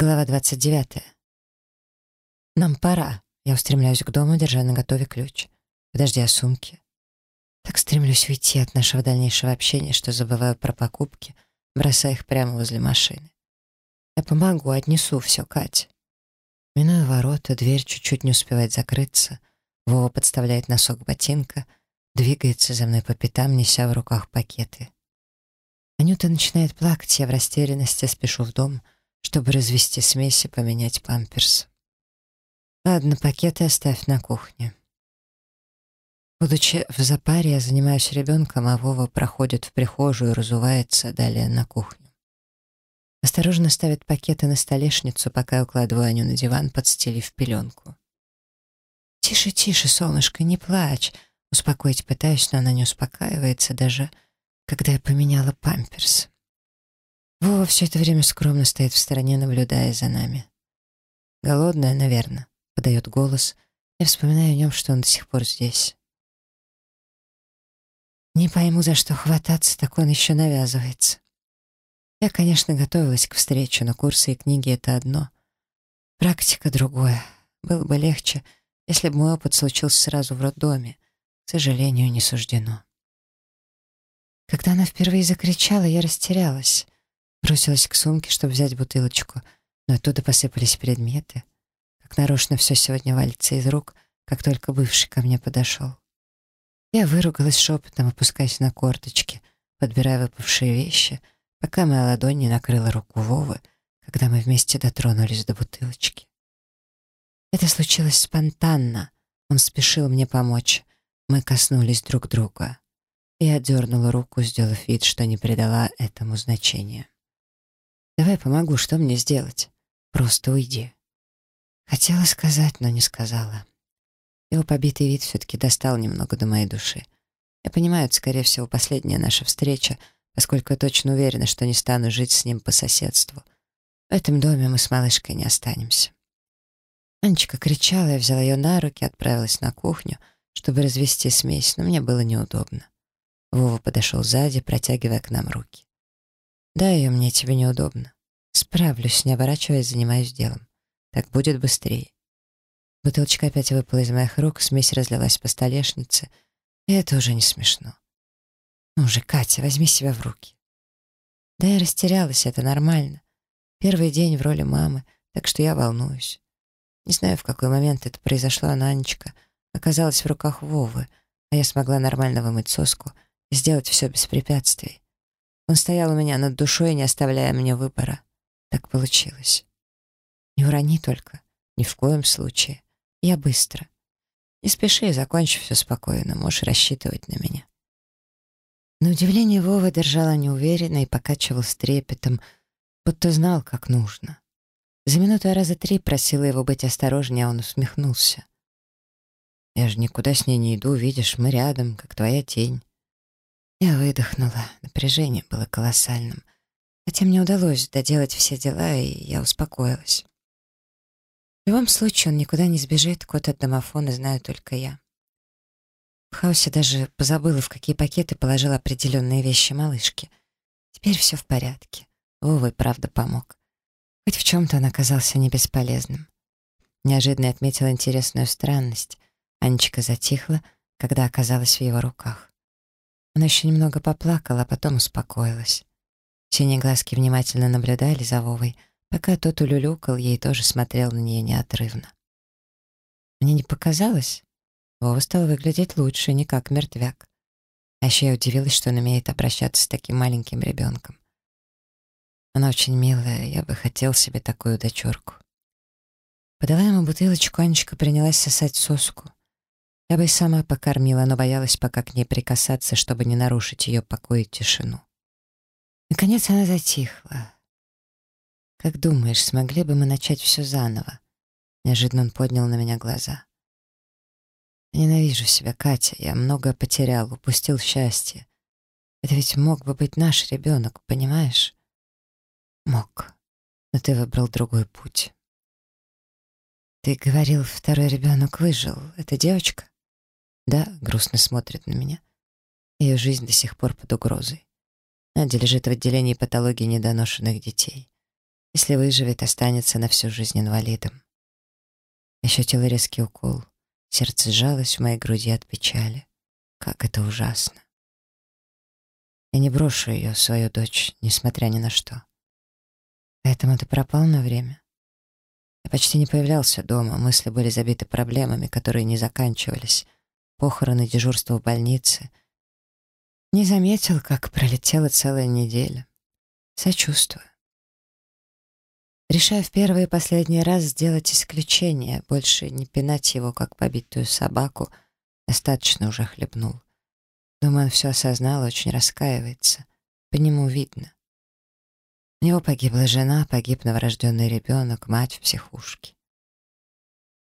Глава 29. Нам пора. Я устремляюсь к дому, держа на готове ключ. Подожди, а сумки? Так стремлюсь уйти от нашего дальнейшего общения, что забываю про покупки, бросая их прямо возле машины. Я помогу, отнесу все, Катя. Минуя ворота, дверь чуть-чуть не успевает закрыться. Вова подставляет носок ботинка, двигается за мной по пятам, неся в руках пакеты. Анюта начинает плакать, я в растерянности спешу в дом — чтобы развести смесь и поменять памперс. Ладно, пакеты оставь на кухне. Будучи в запаре, я занимаюсь ребенком, а Вова проходит в прихожую и разувается далее на кухню. Осторожно ставит пакеты на столешницу, пока я укладываю Аню на диван, подстелив пеленку. «Тише, тише, солнышко, не плачь!» Успокоить пытаюсь, но она не успокаивается, даже когда я поменяла памперс. Вова все это время скромно стоит в стороне, наблюдая за нами. «Голодная, наверное», — подает голос. Я вспоминаю о нем, что он до сих пор здесь. Не пойму, за что хвататься, так он еще навязывается. Я, конечно, готовилась к встрече, но курсы и книги — это одно. Практика — другое. Было бы легче, если бы мой опыт случился сразу в роддоме. К сожалению, не суждено. Когда она впервые закричала, я растерялась. Бросилась к сумке, чтобы взять бутылочку, но оттуда посыпались предметы. Как нарочно все сегодня валится из рук, как только бывший ко мне подошел. Я выругалась шепотом, опускаясь на корточки, подбирая выпавшие вещи, пока моя ладонь не накрыла руку Вовы, когда мы вместе дотронулись до бутылочки. Это случилось спонтанно. Он спешил мне помочь. Мы коснулись друг друга. Я отдернула руку, сделав вид, что не придала этому значения. Давай помогу, что мне сделать? Просто уйди. Хотела сказать, но не сказала. Его побитый вид все-таки достал немного до моей души. Я понимаю, это, скорее всего, последняя наша встреча, поскольку я точно уверена, что не стану жить с ним по соседству. В этом доме мы с малышкой не останемся. Анечка кричала, я взяла ее на руки, отправилась на кухню, чтобы развести смесь, но мне было неудобно. Вова подошел сзади, протягивая к нам руки. «Дай ее мне, тебе неудобно». «Справлюсь, не оборачиваясь, занимаюсь делом. Так будет быстрее». Бутылочка опять выпала из моих рук, смесь разлилась по столешнице, и это уже не смешно. «Ну же, Катя, возьми себя в руки». Да я растерялась, это нормально. Первый день в роли мамы, так что я волнуюсь. Не знаю, в какой момент это произошло, но Анечка оказалась в руках Вовы, а я смогла нормально вымыть соску и сделать все без препятствий. Он стоял у меня над душой, не оставляя мне выбора. Так получилось. Не урони только. Ни в коем случае. Я быстро. Не спеши, закончи все спокойно. Можешь рассчитывать на меня. На удивление Вова держала неуверенно и покачивал с трепетом, будто знал, как нужно. За минуту раза три просила его быть осторожнее, а он усмехнулся. «Я же никуда с ней не иду, видишь, мы рядом, как твоя тень. Я выдохнула. Напряжение было колоссальным. Хотя мне удалось доделать все дела, и я успокоилась. В любом случае, он никуда не сбежит, код от домофона знаю только я. В хаосе даже позабыла, в какие пакеты положила определенные вещи малышки. Теперь все в порядке. Вова правда помог. Хоть в чем-то он оказался не бесполезным. Неожиданно отметила интересную странность. Анечка затихла, когда оказалась в его руках. Она еще немного поплакала, а потом успокоилась. Синие глазки внимательно наблюдали за Вовой, пока тот улюлюкал, ей тоже смотрел на нее неотрывно. Мне не показалось. Вова стал выглядеть лучше, не как мертвяк. А еще я удивилась, что он умеет обращаться с таким маленьким ребенком. Она очень милая, я бы хотел себе такую дочурку. Подала ему бутылочку, Анечка принялась сосать соску. Я бы и сама покормила, но боялась пока к ней прикасаться, чтобы не нарушить ее покой и тишину. Наконец она затихла. «Как думаешь, смогли бы мы начать все заново?» Неожиданно он поднял на меня глаза. «Ненавижу себя, Катя. Я многое потерял, упустил счастье. Это ведь мог бы быть наш ребенок, понимаешь?» «Мог. Но ты выбрал другой путь». «Ты говорил, второй ребенок выжил. Это девочка?» Да, грустно смотрит на меня. Ее жизнь до сих пор под угрозой. Надя лежит в отделении патологии недоношенных детей. Если выживет, останется на всю жизнь инвалидом. Ощутила резкий укол. Сердце сжалось в моей груди от печали. Как это ужасно. Я не брошу ее, свою дочь, несмотря ни на что. Поэтому ты пропал на время. Я почти не появлялся дома, мысли были забиты проблемами, которые не заканчивались. Похороны, дежурство в больнице. Не заметил, как пролетела целая неделя. Сочувствую. Решаю в первый и последний раз сделать исключение, больше не пинать его, как побитую собаку. Достаточно уже хлебнул. Думаю, он все осознал, очень раскаивается. По нему видно. У него погибла жена, погиб новорожденный ребенок, мать в психушке.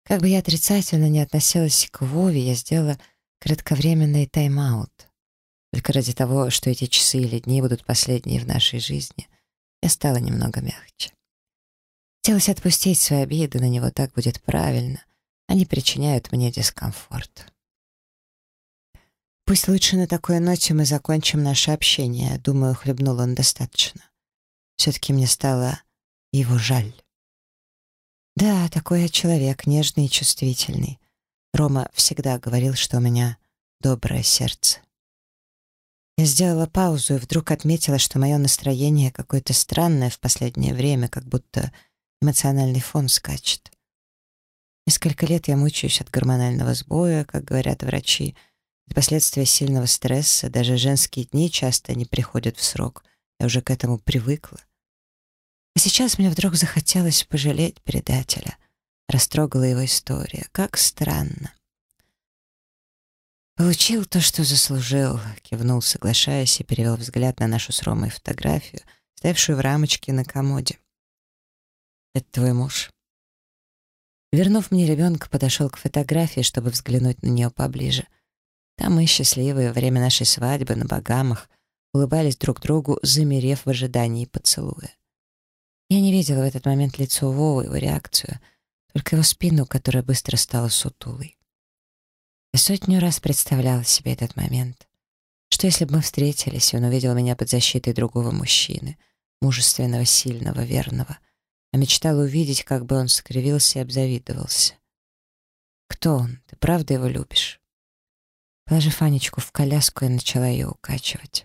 Как бы я отрицательно не относилась к Вове, я сделала кратковременный тайм-аут. Только ради того, что эти часы или дни будут последние в нашей жизни, я стала немного мягче. Хотелось отпустить свои обиды, на него так будет правильно. Они причиняют мне дискомфорт. Пусть лучше на такой ноте мы закончим наше общение. Думаю, хлебнул он достаточно. Все-таки мне стало его жаль. Да, такой я человек, нежный и чувствительный. Рома всегда говорил, что у меня доброе сердце. Я сделала паузу и вдруг отметила, что мое настроение какое-то странное в последнее время, как будто эмоциональный фон скачет. Несколько лет я мучаюсь от гормонального сбоя, как говорят врачи. Это последствия сильного стресса, даже женские дни часто не приходят в срок. Я уже к этому привыкла. А сейчас мне вдруг захотелось пожалеть предателя. Растрогала его история. Как странно. «Получил то, что заслужил», — кивнул, соглашаясь, и перевел взгляд на нашу с Ромой фотографию, стоявшую в рамочке на комоде. Это твой муж?» Вернув мне ребенка, подошел к фотографии, чтобы взглянуть на нее поближе. Там мы, счастливые, во время нашей свадьбы на Багамах, улыбались друг другу, замерев в ожидании поцелуя. Я не видела в этот момент лицо Вовы, его реакцию, только его спину, которая быстро стала сутулой. Я сотню раз представляла себе этот момент. Что если бы мы встретились, и он увидел меня под защитой другого мужчины, мужественного, сильного, верного, а мечтала увидеть, как бы он скривился и обзавидовался. «Кто он? Ты правда его любишь?» Положив Анечку в коляску, я начала ее укачивать.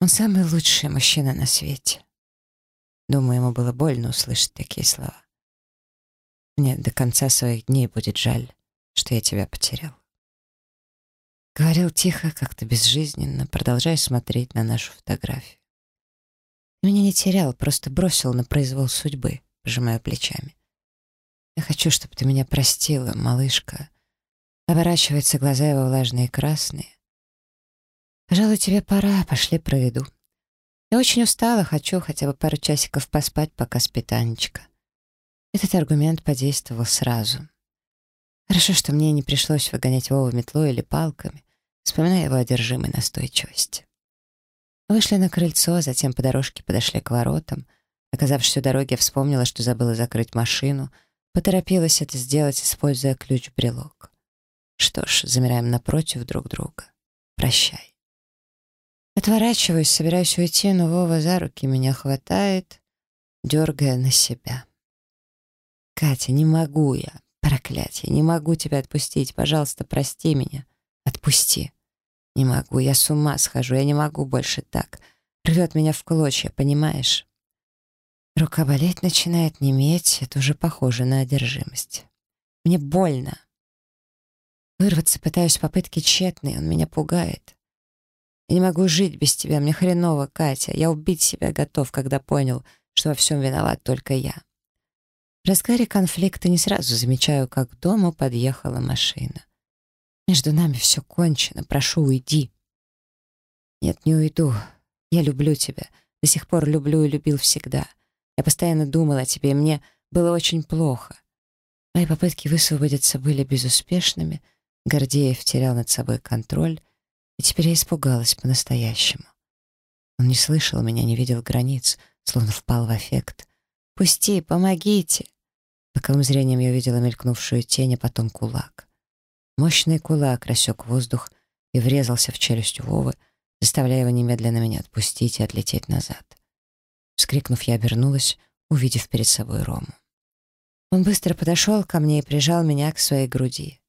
Он самый лучший мужчина на свете. Думаю, ему было больно услышать такие слова. Мне до конца своих дней будет жаль, что я тебя потерял. Говорил тихо, как-то безжизненно, продолжая смотреть на нашу фотографию. Меня не терял, просто бросил на произвол судьбы, пожимая плечами. Я хочу, чтобы ты меня простила, малышка. Оборачиваются глаза его влажные и красные. Пожалуй, тебе пора, пошли проведу. Я очень устала, хочу хотя бы пару часиков поспать, пока спит Анечка. Этот аргумент подействовал сразу. Хорошо, что мне не пришлось выгонять Вову метлой или палками, вспоминая его одержимой настойчивости. Вышли на крыльцо, затем по дорожке подошли к воротам. Оказавшись у дороги, вспомнила, что забыла закрыть машину. Поторопилась это сделать, используя ключ-брелок. Что ж, замираем напротив друг друга. Прощай. Отворачиваюсь, собираюсь уйти, но Вова за руки меня хватает, дергая на себя. «Катя, не могу я. Проклятие, не могу тебя отпустить. Пожалуйста, прости меня. Отпусти». Не могу, я с ума схожу, я не могу больше так. Рвет меня в клочья, понимаешь? Рука болеть начинает неметь, это уже похоже на одержимость. Мне больно. Вырваться пытаюсь, попытки тщетные, он меня пугает. Я не могу жить без тебя, мне хреново, Катя. Я убить себя готов, когда понял, что во всем виноват только я. В разгаре конфликта не сразу замечаю, как к дому подъехала машина. Между нами все кончено. Прошу, уйди. Нет, не уйду. Я люблю тебя. До сих пор люблю и любил всегда. Я постоянно думал о тебе, и мне было очень плохо. Мои попытки высвободиться были безуспешными. Гордеев терял над собой контроль, и теперь я испугалась по-настоящему. Он не слышал меня, не видел границ, словно впал в аффект. «Пусти, помогите!» Боковым зрением я увидела мелькнувшую тень, а потом кулак. Мощный кулак рассек воздух и врезался в челюсть Вовы, заставляя его немедленно меня отпустить и отлететь назад. Вскрикнув, я обернулась, увидев перед собой Рому. Он быстро подошел ко мне и прижал меня к своей груди.